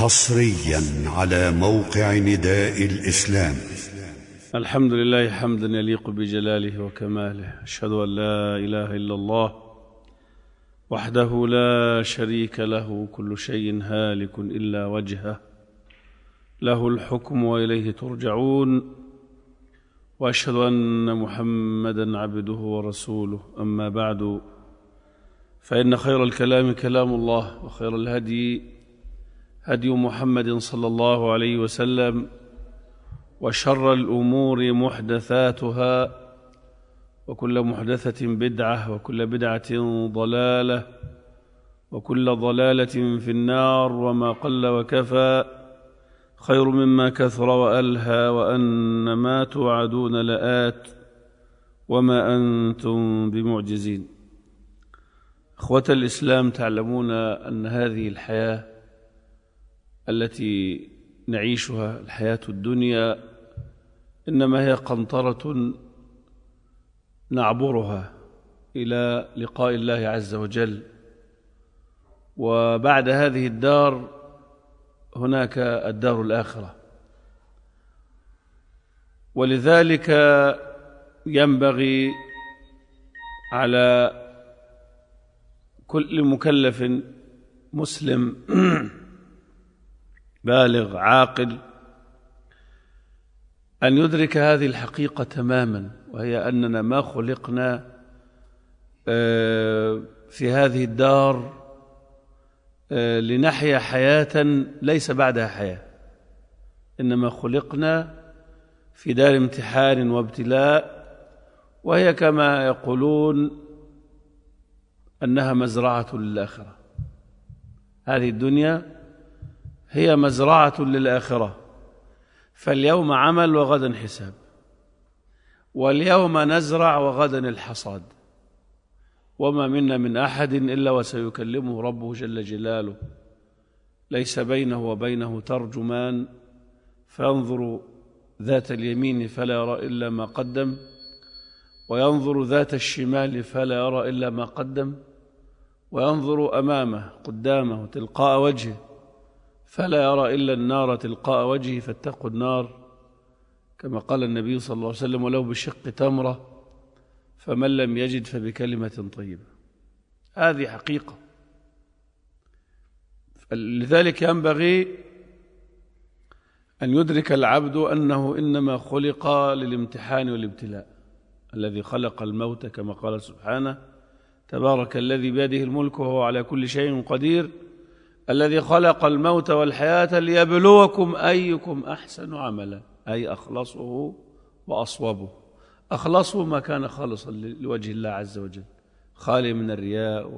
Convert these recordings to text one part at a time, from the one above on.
حصريا على موقع نداء الإسلام. الحمد لله حمدا يليق بجلاله وكماله. أشهد أن لا إله إلا الله وحده لا شريك له كل شيء هالك إلا وجهه. له الحكم وإليه ترجعون. وأشهد أن محمدا عبده ورسوله. أما بعد فإن خير الكلام كلام الله وخير الهدي هدي محمد صلى الله عليه وسلم وشر الأمور محدثاتها وكل محدثة بدعة وكل بدعة ضلالة وكل ضلالة في النار وما قل وكفى خير مما كثر وألهى وأن ما توعدون لآت وما أنتم بمعجزين. إخوة الإسلام تعلمون أن هذه الحياة التي نعيشها الحياة الدنيا إنما هي قنطرة نعبرها إلى لقاء الله عز وجل. وبعد هذه الدار هناك الدار الآخرة. ولذلك ينبغي على كل مكلف مسلم بالغ عاقل. أن يدرك هذه الحقيقة تماما وهي أننا ما خلقنا في هذه الدار لنحيا حياة ليس بعدها حياة. إنما خلقنا في دار امتحان وابتلاء وهي كما يقولون أنها مزرعة للآخرة. هذه الدنيا هي مزرعة للآخرة. فاليوم عمل وغدا حساب. واليوم نزرع وغدا الحصاد. وما منا من أحد إلا وسيكلمه ربه جل جلاله. ليس بينه وبينه ترجمان. فينظر ذات اليمين فلا يرى إلا ما قدم. وينظر ذات الشمال فلا يرى إلا ما قدم. وينظر أمامه قدامه تلقاء وجهه. فلا يرى إلا النار تلقاء وجهه فاتقوا النار. كما قال النبي صلى الله عليه وسلم ولو بشق تمرة فمن لم يجد فبكلمة طيبة. هذه حقيقة. لذلك ينبغي أن يدرك العبد أنه إنما خلق للامتحان والابتلاء الذي خلق الموت كما قال سبحانه تبارك الذي بيده الملك وهو على كل شيء قدير. الذي خلق الموت والحياة ليبلوكم أيكم أحسن عملا أي أخلصه وأصوبه. أخلصه ما كان خالصا لوجه الله عز وجل. خالي من الرياء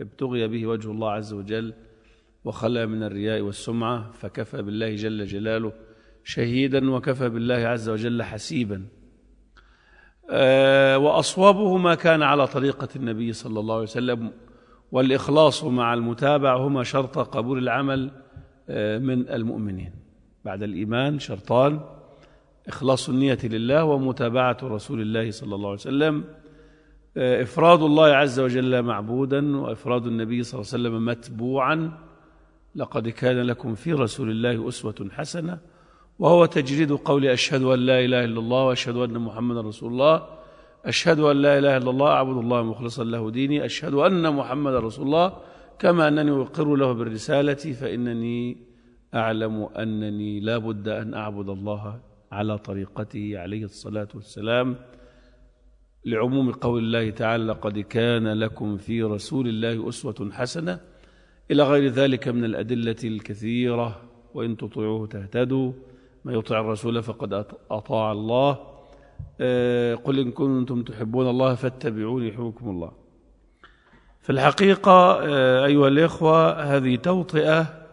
وابتغي به وجه الله عز وجل وخلى من الرياء والسمعة فكفى بالله جل جلاله شهيدا وكفى بالله عز وجل حسيبا. أه وأصوبه ما كان على طريقة النبي صلى الله عليه وسلم والإخلاص مع المتابعة هما شرط قبول العمل من المؤمنين. بعد الإيمان شرطان إخلاص النية لله ومتابعة رسول الله صلى الله عليه وسلم. إفراد الله عز وجل معبودا وإفراد النبي صلى الله عليه وسلم متبوعا. لقد كان لكم في رسول الله أسوة حسنة وهو تجريد قول أشهد أن لا إله إلا الله وأشهد أن محمدا رسول الله. أشهد أن لا إله إلا الله أعبد الله مخلصا له ديني أشهد أن محمد رسول الله. كما أنني أقر له بالرسالة فإنني أعلم أنني لا بد أن أعبد الله على طريقته عليه الصلاة والسلام. لعموم قول الله تعالى لقد كان لكم في رسول الله أسوة حسنة. إلى غير ذلك من الأدلة الكثيرة وإن تطيعوه تهتدوا ما يطيع الرسول فقد أطاع الله. قل إن كنتم تحبون الله فاتبعوني يحبكم الله. في الحقيقة أيها الإخوة هذه توطئة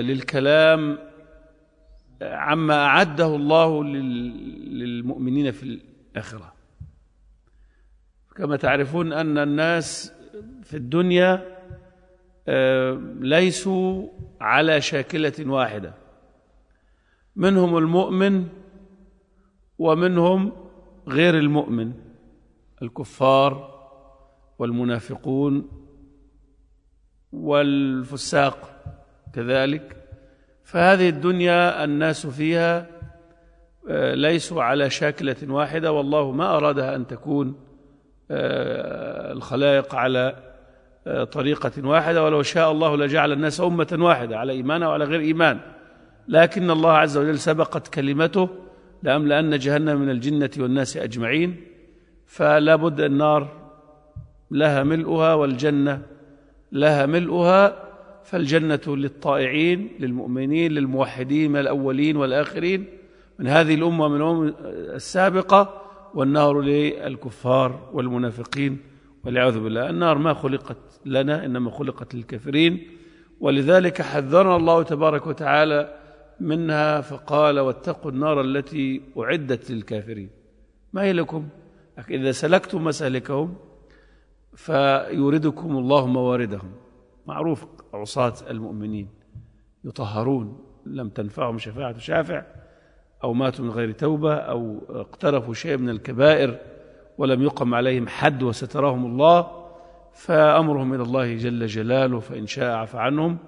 للكلام عما أعده الله للمؤمنين في الآخرة. كما تعرفون أن الناس في الدنيا ليسوا على شاكلة واحدة. منهم المؤمن ومنهم غير المؤمن الكفار والمنافقون والفساق كذلك. فهذه الدنيا الناس فيها آه، ليسوا على شاكلة واحدة والله ما أرادها أن تكون آه، الخلائق على آه، طريقة واحدة. ولو شاء الله لجعل الناس أمة واحدة على إيمان وعلى غير إيمان. لكن الله عز وجل سبقت كلمته لأملأن جهنم من الجنة والناس أجمعين فلا بد النار لها ملؤها والجنة لها ملؤها فالجنة للطائعين للمؤمنين للموحدين من الأولين والآخرين من هذه الأمة من الأمم السابقة والنار للكفار والمنافقين والعياذ بالله. النار ما خلقت لنا إنما خلقت للكافرين ولذلك حذرنا الله تبارك وتعالى منها فقال واتقوا النار التي أعدت للكافرين. ما هي لكم؟ إذا سلكتم مسالكهم فيوردكم الله مواردهم. معروف عصاة المؤمنين يطهرون لم تنفعهم شفاعة شافع أو ماتوا من غير توبة أو اقترفوا شيء من الكبائر ولم يقم عليهم حد وسترهم الله فأمرهم إلى الله جل جلاله فإن شاء عفى عنهم.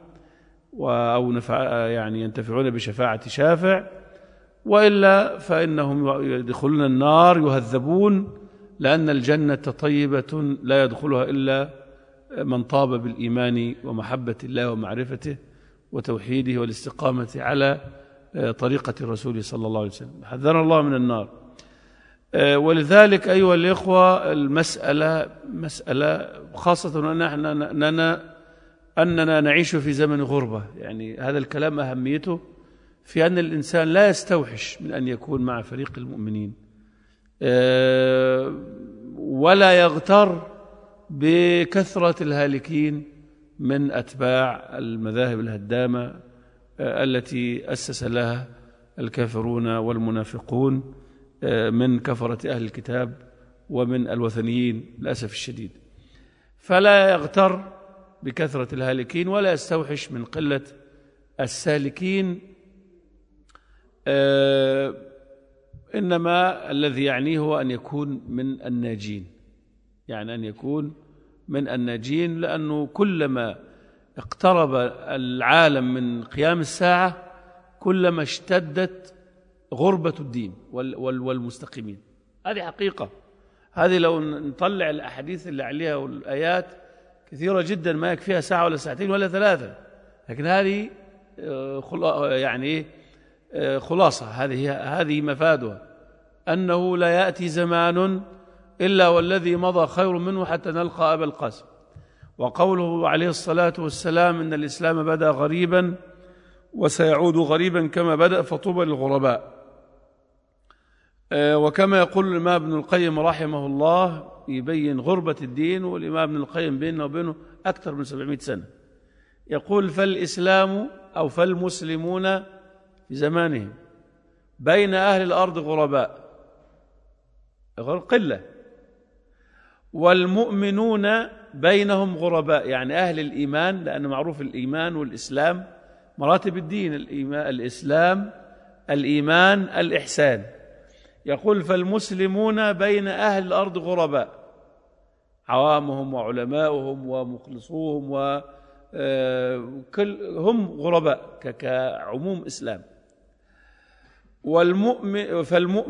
أو نفع يعني ينتفعون بشفاعة شافع وإلا فإنهم يدخلون النار يهذبون لأن الجنة طيبة لا يدخلها إلا من طاب بالإيمان ومحبة الله ومعرفته وتوحيده والاستقامة على طريقة الرسول صلى الله عليه وسلم. حذر الله من النار. ولذلك أيها الإخوة المسألة مسألة خاصة أننا, أننا نعيش في زمن غربة. يعني هذا الكلام أهميته في أن الإنسان لا يستوحش من أن يكون مع فريق المؤمنين. ولا يغتر بكثرة الهالكين من أتباع المذاهب الهدامة التي أسس لها الكافرون والمنافقون من كفرة أهل الكتاب ومن الوثنيين للأسف الشديد. فلا يغتر بكثرة الهالكين ولا يستوحش من قلة السالكين. إنما الذي يعنيه هو أن يكون من الناجين. يعني أن يكون من الناجين لأنه كلما اقترب العالم من قيام الساعة كلما اشتدت غربة الدين والمستقيمين. هذه حقيقة. هذه لو نطلع الأحاديث اللي عليها والآيات كثيرة جدا ما يكفيها ساعة ولا ساعتين ولا ثلاثة. لكن هذه آه، يعني إيه آه، خلاصة. هذه هذه مفادها. أنه لا يأتي زمان إلا والذي مضى خير منه حتى نلقى أبا القاسم. وقوله عليه الصلاة والسلام إن الإسلام بدأ غريبا وسيعود غريبا كما بدأ فطوبى للغرباء. آه، وكما يقول الإمام ابن القيم رحمه الله يبين غربة الدين والإمام ابن القيم بيننا وبينه أكثر من 700 سنة. يقول فالإسلام أو فالمسلمون في زمانهم بين أهل الأرض غرباء قلة والمؤمنون بينهم غرباء يعني أهل الإيمان لأن معروف الإيمان والإسلام مراتب الدين الإيمان الإسلام الإيمان الإحسان. يقول فالمسلمون بين أهل الأرض غرباء. عوامهم وعلماؤهم ومخلصوهم و آه، هم غرباء كعموم إسلام. والمؤمن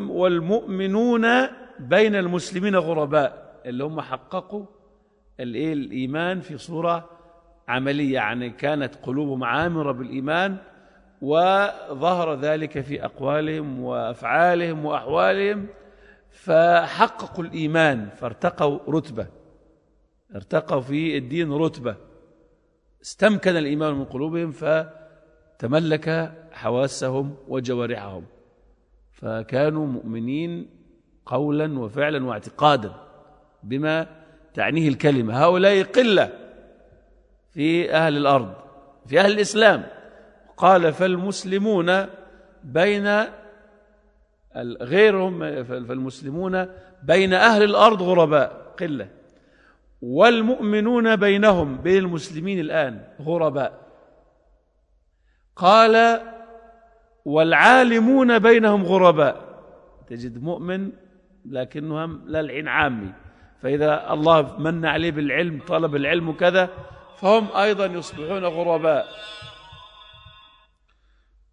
والمؤمنون بين المسلمين غرباء اللي هم حققوا الايه الإيمان في صورة عملية يعني كانت قلوبهم عامرة بالإيمان وظهر ذلك في أقوالهم وأفعالهم وأحوالهم فحققوا الإيمان فارتقوا رتبة. ارتقوا في الدين رتبة. استمكن الإيمان من قلوبهم فتملك حواسهم وجوارحهم. فكانوا مؤمنين قولا وفعلا واعتقادا بما تعنيه الكلمة. هؤلاء قلة في أهل الأرض في أهل الإسلام. قال فالمسلمون بين غيرهم فالمسلمون بين أهل الأرض غرباء قلة. والمؤمنون بينهم بين المسلمين الآن غرباء. قال والعالمون بينهم غرباء. تجد مؤمن لكنهم لا العين عامي فإذا الله من عليه بالعلم طلب العلم كذا فهم أيضا يصبحون غرباء.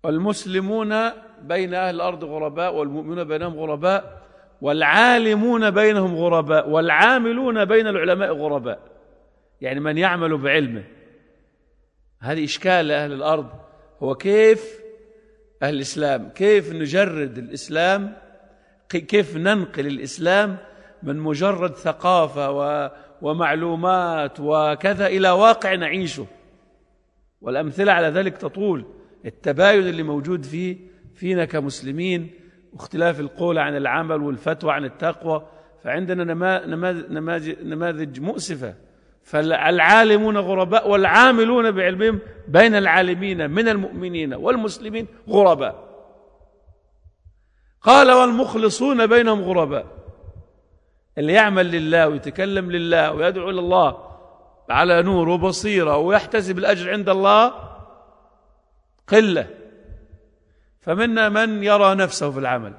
والمسلمون بين أهل الأرض غرباء والمؤمنون بينهم غرباء والعالمون بينهم غرباء والعاملون بين العلماء غرباء. يعني من يعمل بعلمه. هذه إشكال لأهل الأرض. هو كيف أهل الإسلام كيف نجرد الإسلام كيف ننقل الإسلام من مجرد ثقافة ومعلومات وكذا إلى واقع نعيشه. والأمثلة على ذلك تطول. التباين اللي موجود فيه فينا كمسلمين واختلاف القول عن العمل والفتوى عن التقوى. فعندنا نماذج, مؤسفة. فالعالمون غرباء والعاملون بعلمهم بين العالمين من المؤمنين والمسلمين غرباء. قال والمخلصون بينهم غرباء. اللي يعمل لله ويتكلم لله ويدعو إلى الله على نور وبصيرة ويحتسب الأجر عند الله قلة. فمنا من يرى نفسه في العمل.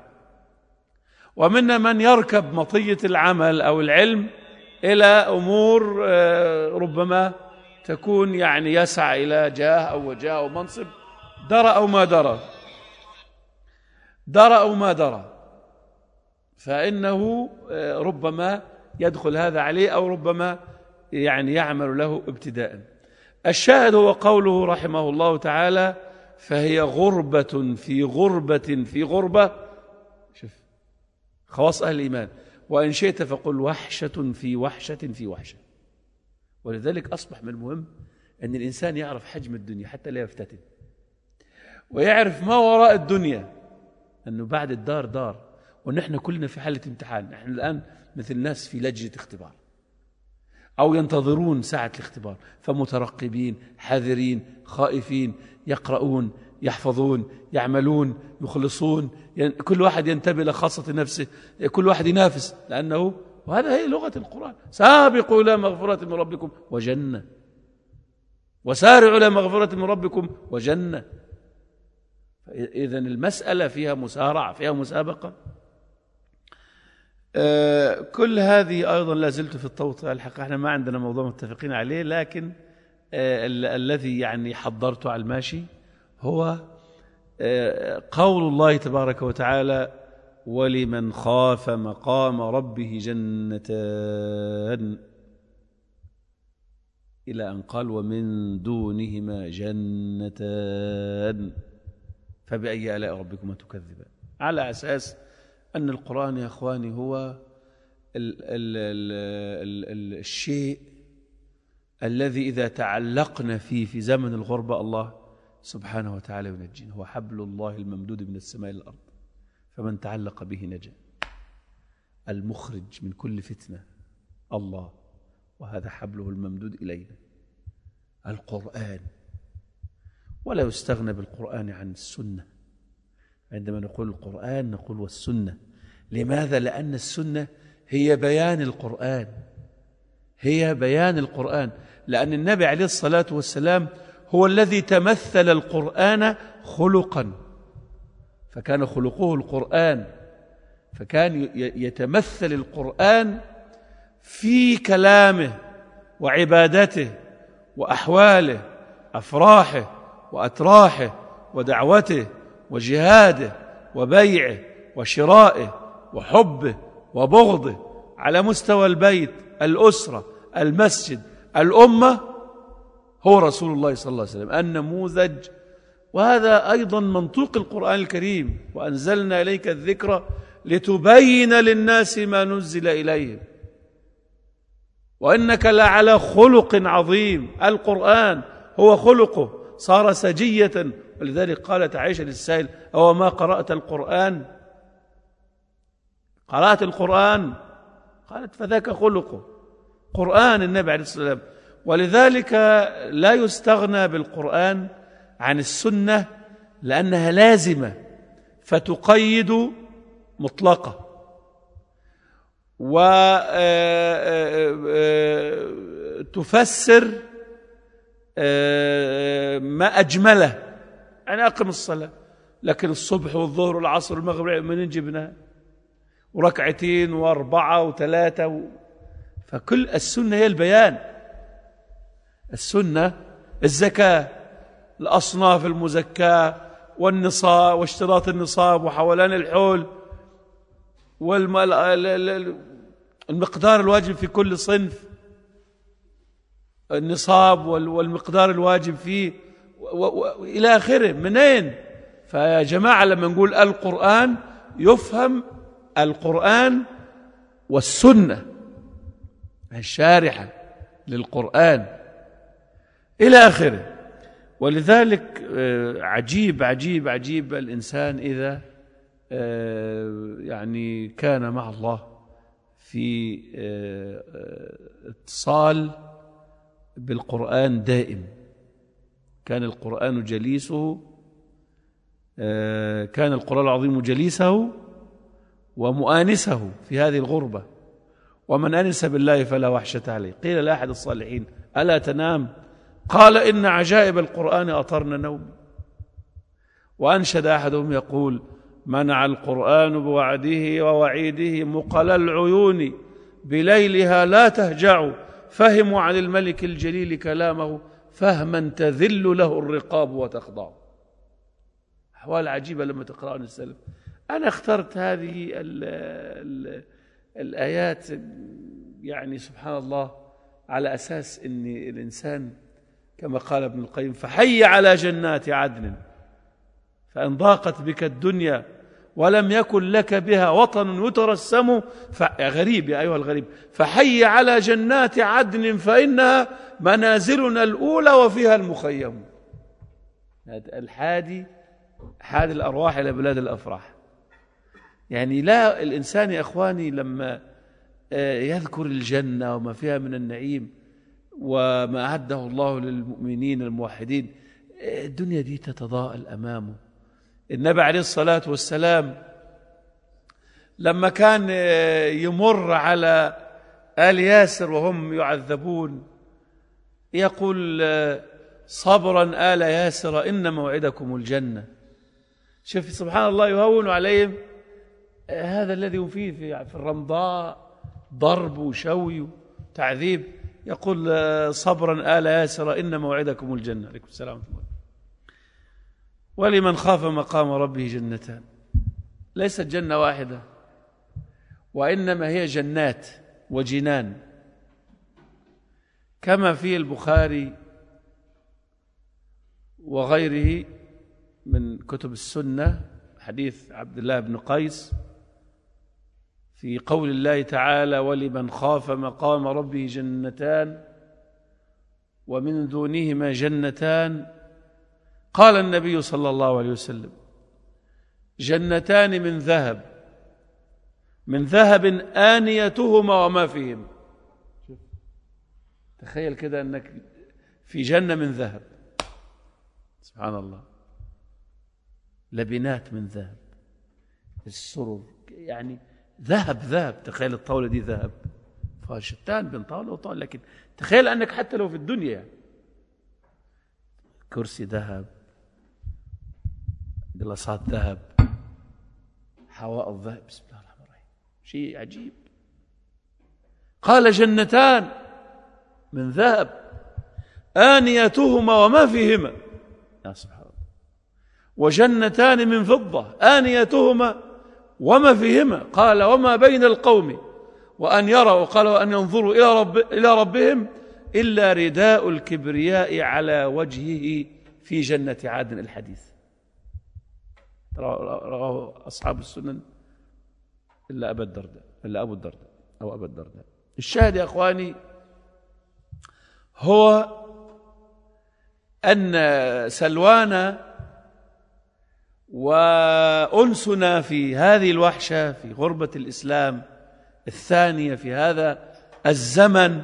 ومنا من يركب مطية العمل أو العلم إلى أمور آه، ربما تكون يعني يسعى إلى جاه أو وجاه أو منصب درى أو ما درى. درى أو ما درى. فإنه آه، ربما يدخل هذا عليه أو ربما يعني يعمل له ابتداء. الشاهد هو قوله رحمه الله تعالى فهي غربة في غربة في غربة. شوف خواص أهل الإيمان. وإن شئت فقل وحشة في وحشة في وحشة. ولذلك أصبح من المهم أن الإنسان يعرف حجم الدنيا حتى لا يفتتن. ويعرف ما وراء الدنيا. أنه بعد الدار دار. ونحن كلنا في حالة امتحان. نحن الآن مثل الناس في لجنة اختبار. أو ينتظرون ساعة الاختبار فمترقبين حذرين خائفين يقرؤون يحفظون يعملون يخلصون كل واحد ينتبه إلى خاصة نفسه كل واحد ينافس لأنه وهذا هي لغة القرآن. سابقوا إلى مغفرة من ربكم وجنة. وسارعوا إلى مغفرة من ربكم وجنة. إذا المسألة فيها مسارعة فيها مسابقة. كل هذه أيضا لا زلت في التوطئة الحقيقة. إحنا ما عندنا موضوع متفقين عليه لكن آه، الذي يعني حضرته على الماشي هو آه، قول الله تبارك وتعالى ولمن خاف مقام ربه جنتان إلى أن قال ومن دونهما جنتان فبأي آلاء ربكما تكذبان. على أساس أن القرآن يا أخواني هو ال ال ال ال الشيء الذي إذا تعلقنا فيه في زمن الغربة الله سبحانه وتعالى ينجينا. هو حبل الله الممدود من السماء إلى الأرض فمن تعلق به نجا. المخرج من كل فتنة الله. وهذا حبله الممدود إلينا. القرآن. ولا يستغنى بالقرآن عن السنة. عندما نقول القرآن نقول والسنة. لماذا؟ لأن السنة هي بيان القرآن. هي بيان القرآن. لأن النبي عليه الصلاة والسلام هو الذي تمثل القرآن خلقا. فكان خلقه القرآن. فكان يتمثل القرآن في كلامه وعبادته وأحواله أفراحه وأتراحه ودعوته وجهاده وبيعه وشرائه. وحبه وبغضه على مستوى البيت الأسرة المسجد الأمة هو رسول الله صلى الله عليه وسلم النموذج. وهذا أيضا منطوق القرآن الكريم. وأنزلنا إليك الذكر لتبين للناس ما نزل إليهم. وإنك لعلى خلق عظيم. القرآن هو خلقه. صار سجية. ولذلك قالت عائشة للسائل أو ما قرأت القرآن؟ قرأت القرآن؟ قالت فذاك خلقه. قرآن النبي عليه الصلاة والسلام. ولذلك لا يستغنى بالقرآن عن السنة لأنها لازمة فتقيد مطلقة. وتفسر ما أجمله. يعني أقم الصلاة لكن الصبح والظهر والعصر والمغرب منين جبناها وركعتين وأربعة وثلاثة و... فكل السنة هي البيان. السنة الزكاة الأصناف المزكاة والنصاب واشتراط النصاب وحولان الحول والمقدار الواجب في كل صنف. النصاب والمقدار الواجب فيه إلى آخره. منين؟ فيا جماعة لما نقول القرآن يفهم القرآن والسنة الشارحة للقرآن. إلى آخره. ولذلك آه، عجيب عجيب عجيب الإنسان إذا آه، يعني كان مع الله في آه، اتصال بالقرآن دائم. كان القرآن جليسه كان القرآن العظيم جليسه ومؤانسه في هذه الغربة. ومن أنس بالله فلا وحشة عليه. قيل لأحد الصالحين ألا تنام؟ قال إن عجائب القرآن أطرن نوم. وأنشد أحدهم يقول منع القرآن بوعده ووعيده مقل العيون. بليلها لا تهجع. فهموا عن الملك الجليل كلامه فهما تذل له الرقاب وتخضع. أحوال عجيبة لما تقرأ السلف. أنا اخترت هذه ال ال الآيات يعني سبحان الله على أساس أن الإنسان كما قال ابن القيم فحي على جنات عدن فإن ضاقت بك الدنيا ولم يكن لك بها وطن يترسم. غريب يا أيها الغريب فحي على جنات عدن فإنها منازلنا الأولى وفيها المخيم. الحادي حاد الأرواح إلى بلاد الأفراح. يعني لا الإنسان يا أخواني لما آه، يذكر الجنة وما فيها من النعيم وما أعده الله للمؤمنين الموحدين الدنيا دي تتضاءل أمامه. النبي عليه الصلاة والسلام لما كان يمر على آل ياسر وهم يعذبون يقول صبرا آل ياسر إن موعدكم الجنة. شوف سبحان الله يهون عليهم هذا الذي فيه في الرمضاء ضرب وشوي وتعذيب. يقول آه، صبرا آل ياسر إن موعدكم الجنة. عليكم السلام ورحمة الله. ولمن خاف مقام ربه جنتان. ليست جنة واحدة وإنما هي جنات وجنان. كما في البخاري وغيره من كتب السنة حديث عبد الله بن قيس في قول الله تعالى ولمن خاف مقام ربه جنتان ومن دونهما جنتان قال النبي صلى الله عليه وسلم جنتان من ذهب من ذهب آنيتهما وما فيهما. تخيل كده أنك في جنة من ذهب. سبحان الله. لبنات من ذهب. السرر يعني ذهب ذهب. تخيل الطاولة دي ذهب. فشتان بين طاولة وطاولة لكن تخيل أنك حتى لو في الدنيا كرسي ذهب قلاصات ذهب حواء الذهب. بسم الله الرحمن الرحيم. شيء عجيب. قال جنتان من ذهب آنيتهما وما فيهما. يا سبحان الله. وجنتان من فضة آنيتهما وما فيهما؟ قال وما بين القوم. وأن يروا قال وأن ينظروا إلى, رب إلى ربهم إلا رداء الكبرياء على وجهه في جنة عدن الحديث. رواه أصحاب السنن إلا أبا الدرداء إلا أبو الدرداء أو أبا الدرداء. الشاهد يا أخواني هو أن سلوان وأنسنا في هذه الوحشة في غربة الإسلام الثانية في هذا الزمن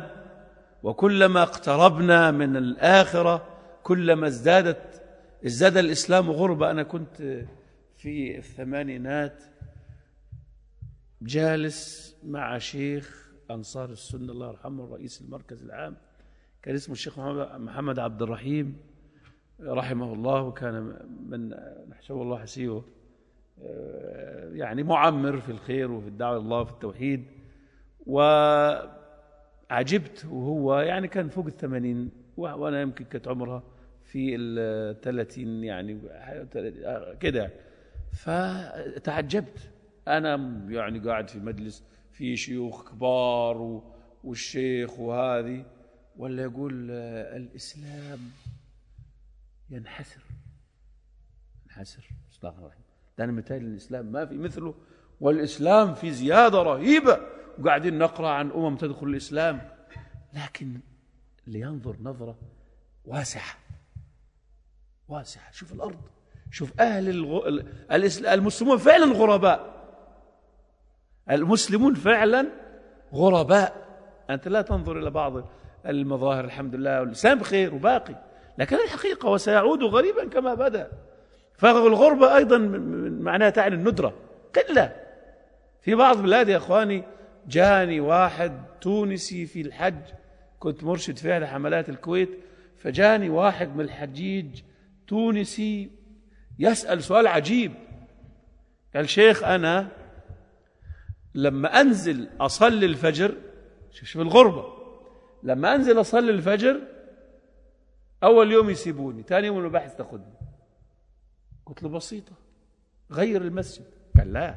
وكلما اقتربنا من الآخرة كلما ازدادت ازداد الإسلام غربة. أنا كنت في الثمانينات جالس مع شيخ أنصار السنة الله يرحمه رئيس المركز العام كان اسمه الشيخ محمد عبد الرحيم. رحمه الله وكان من نحسب الله حسيه آه، يعني معمر في الخير وفي الدعوة الله وفي التوحيد. وعجبت وهو يعني كان فوق الثمانين وأنا يمكن كانت عمرها في الثلاثين يعني كده. فتعجبت. أنا يعني قاعد في مجلس في شيوخ كبار والشيخ وهذه. ولا يقول آه، الإسلام. ينحسر. ينحسر. بسم الله الرحمن ده مثال الإسلام ما في مثله. والإسلام في زيادة رهيبة. وقاعدين نقرأ عن أمم تدخل الإسلام. لكن لينظر نظرة واسعة. واسعة. شوف الأرض. شوف أهل الغ... المسلمون فعلا غرباء. المسلمون فعلا غرباء. أنت لا تنظر إلى بعض المظاهر الحمد لله والإسلام بخير وباقي. لكن الحقيقة وسيعود غريبا كما بدأ. فالغربة أيضا معناها تعني الندرة. قلة. في بعض بلاد يا إخواني جاني واحد تونسي في الحج. كنت مرشد احدى حملات الكويت. فجاني واحد من الحجيج تونسي يسأل سؤال عجيب. قال شيخ أنا لما أنزل أصلي الفجر شوف الغربة. لما أنزل أصلي الفجر أول يوم يسيبوني ثاني يوم المباحث تاخذني قلت له بسيطة. غير المسجد. قال لا.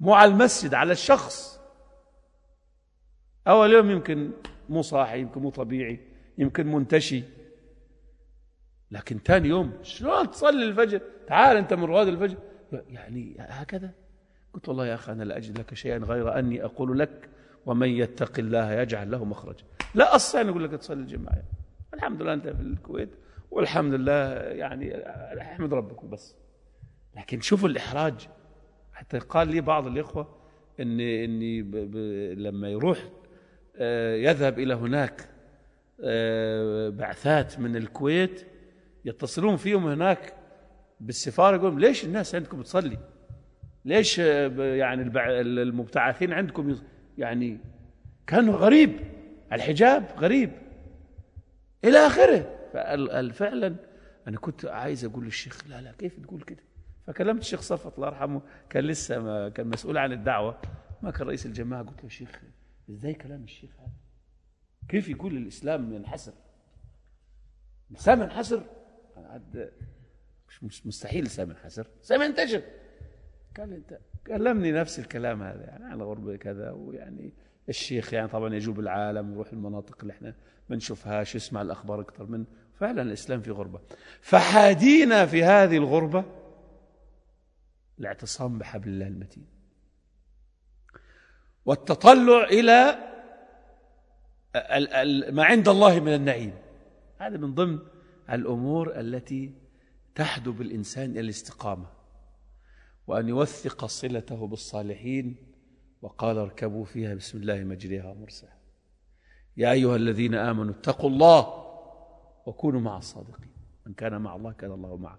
مو على المسجد على الشخص. أول يوم يمكن مو صاحي يمكن مو طبيعي يمكن منتشي. لكن ثاني يوم شلون تصلي الفجر؟ تعال أنت من رواد الفجر. يعني هكذا؟ قلت والله يا أخي أنا لا أجد لك شيئا غير أني أقول لك ومن يتق الله يجعل له مخرجا. لا أستطيع أن أقول لك تصلي الجماعة. الحمد لله أنت في الكويت والحمد لله يعني أحمد ربك وبس لكن شوفوا الإحراج. حتى قال لي بعض الإخوة إن إني لما يروح آه، يذهب إلى هناك آه، بعثات من الكويت يتصلون فيهم هناك بالسفارة يقولون ليش الناس عندكم تصلي؟ ليش آه، يعني المبتعثين عندكم يعني كان غريب. الحجاب غريب. إلى آخره. فال- ال- فعلا أنا كنت عايز أقول للشيخ لا لا كيف تقول كده؟ فكلمت الشيخ صفت الله يرحمه كان لسه ما كان مسؤول عن الدعوة. ما كان رئيس الجماعة قلت له شيخ إزاي كلام الشيخ هذا؟ كيف يقول الإسلام ينحسر الإسلام ينحسر أنا عاد مش مستحيل الإسلام ينحسر الإسلام ينتشر قال أنت كلمني نفس الكلام هذا يعني على غربة كذا ويعني الشيخ يعني طبعا يجوب العالم يروح المناطق اللي إحنا ما نشوفهاش يسمع الأخبار أكثر من فعلا الإسلام في غربة. فحادينا في هذه الغربة الاعتصام بحبل الله المتين. والتطلع إلى ما عند الله من النعيم. هذا من ضمن الأمور التي تحدب الإنسان إلى الاستقامة وأن يوثق صلته بالصالحين وقال اركبوا فيها بسم الله مجريها ومرساها. يا أيها الذين آمنوا اتقوا الله وكونوا مع الصادقين. من كان مع الله كان الله معه.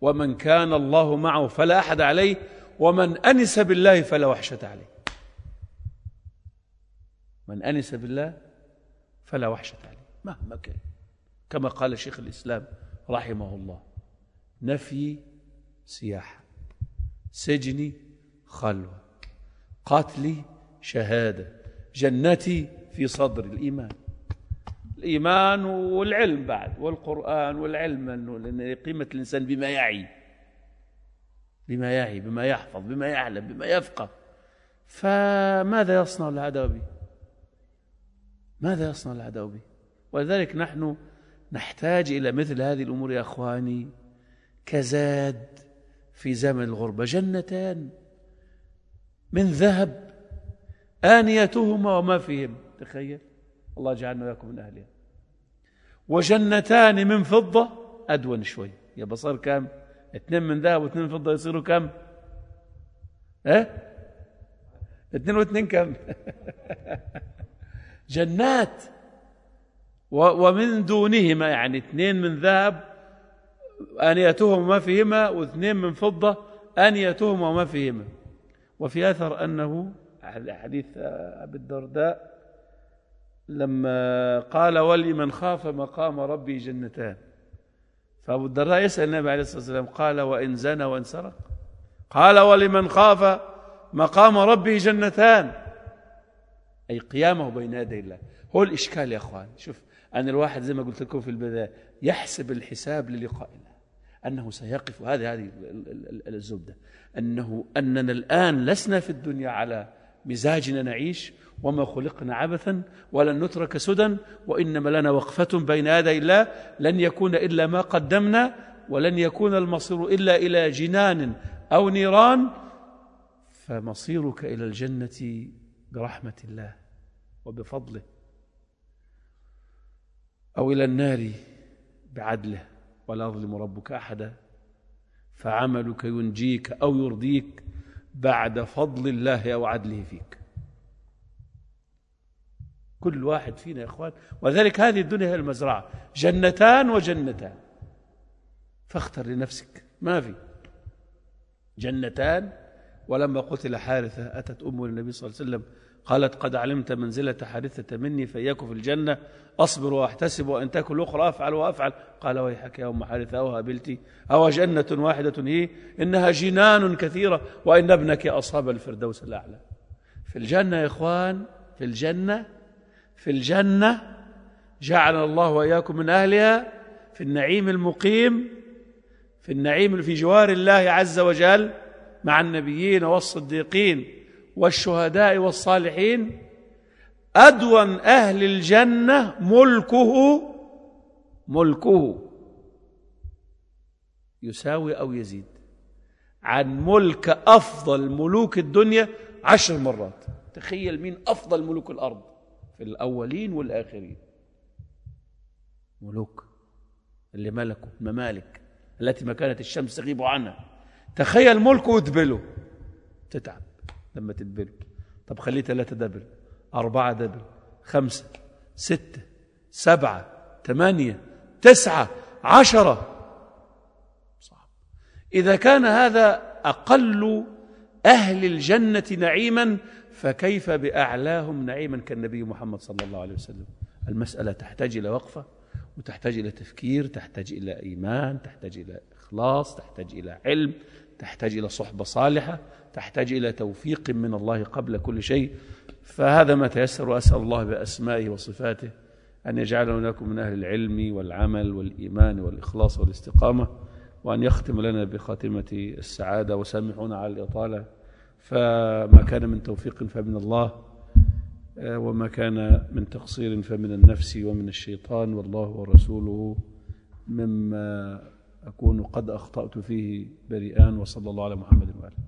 ومن كان الله معه فلا أحد عليه. ومن أنس بالله فلا وحشة عليه. من أنس بالله فلا وحشة عليه. مهما كان. كما قال شيخ الإسلام رحمه الله. نفي سياحة. سجني خلوة. قتلي شهادة جنتي في صدر الإيمان. الإيمان والعلم بعد والقرآن والعلم لأن قيمة الإنسان بما يعي بما يعي بما يحفظ بما يعلم بما يفقه. فماذا يصنع العدو به ماذا يصنع العدو به ولذلك نحن نحتاج إلى مثل هذه الأمور يا أخواني كزاد في زمن الغربة جنتان. من ذهب آنيتهما وما فيهم. تخيل. الله جعلنا وياكم من أهلها. وجنتان من فضة أدون شوي. يا بصر كم؟ اثنين من ذهب واثنين من فضة يصيروا كم؟ إيه اثنين واثنين كم؟ جنات. ومن دونهما يعني اثنين من ذهب آنيتهم وما فيهما واثنين من فضة آنيتهم وما فيهما. وفي أثر أنه حديث أبي الدرداء لما قال ولمن خاف مقام ربي جنتان. فأبو الدرداء يسأل النبي عليه الصلاة والسلام قال وإن زنى وإن سرق. قال ولمن خاف مقام ربه جنتان. أي قيامه بين يدي الله. هو الإشكال يا أخوان. شوف أن الواحد زي ما قلت لكم في البداية يحسب الحساب للقاء الله. أنه سيقف هذه هذه الزبدة. أنه أننا الآن لسنا في الدنيا على مزاجنا نعيش وما خلقنا عبثا ولن نترك سدى وإنما لنا وقفة بين يدي الله لن يكون إلا ما قدمنا ولن يكون المصير إلا إلى جنان أو نيران. فمصيرك إلى الجنة برحمة الله وبفضله أو إلى النار بعدله. ولا يظلم ربك أحدا. فعملك ينجيك أو يرضيك بعد فضل الله أو عدله فيك. كل واحد فينا يا إخوان. وذلك هذه الدنيا هي المزرعة. جنتان وجنتان. فاختر لنفسك. ما في. جنتان. ولما قتل حارثة أتت أم النبي صلى الله عليه وسلم قالت قد علمت منزلة حارثة مني فإياك في الجنة أصبر وأحتسب وإن تكن الأخرى أفعل وأفعل. قال ويحك يا أم حارثة أو هابلتي أو جنة واحدة هي؟ إنها جنان كثيرة وإن ابنك أصاب الفردوس الأعلى. في الجنة يا إخوان في الجنة في الجنة جعلنا الله وإياكم من أهلها. في النعيم المقيم في النعيم في جوار الله عز وجل مع النبيين والصديقين. والشهداء والصالحين أدون أهل الجنة ملكه ملكه. يساوي أو يزيد. عن ملك أفضل ملوك الدنيا عشر مرات. تخيل مين أفضل ملوك الأرض؟ في الأولين والآخرين. ملوك اللي ملكوا ممالك التي ما كانت الشمس تغيب عنها. تخيل ملكه وتبله تتعب. لما تدبله طب خليه ثلاثة دبل أربعة دبل خمسة ستة سبعة ثمانية تسعة عشرة. صعب. إذا كان هذا أقل أهل الجنة نعيما فكيف بأعلاهم نعيما كالنبي محمد صلى الله عليه وسلم؟ المسألة تحتاج إلى وقفة وتحتاج إلى تفكير تحتاج إلى إيمان تحتاج إلى إخلاص تحتاج إلى علم تحتاج إلى صحبة صالحة تحتاج إلى توفيق من الله قبل كل شيء. فهذا ما تيسر وأسأل الله بأسمائه وصفاته أن يجعلنا لكم من أهل العلم والعمل والإيمان والإخلاص والاستقامة وأن يختم لنا بخاتمة السعادة. وسامحونا على الإطالة فما كان من توفيق فمن الله وما كان من تقصير فمن النفس ومن الشيطان. والله ورسوله مما أكون قد أخطأت فيه بريئان وصلى الله على محمد وآله.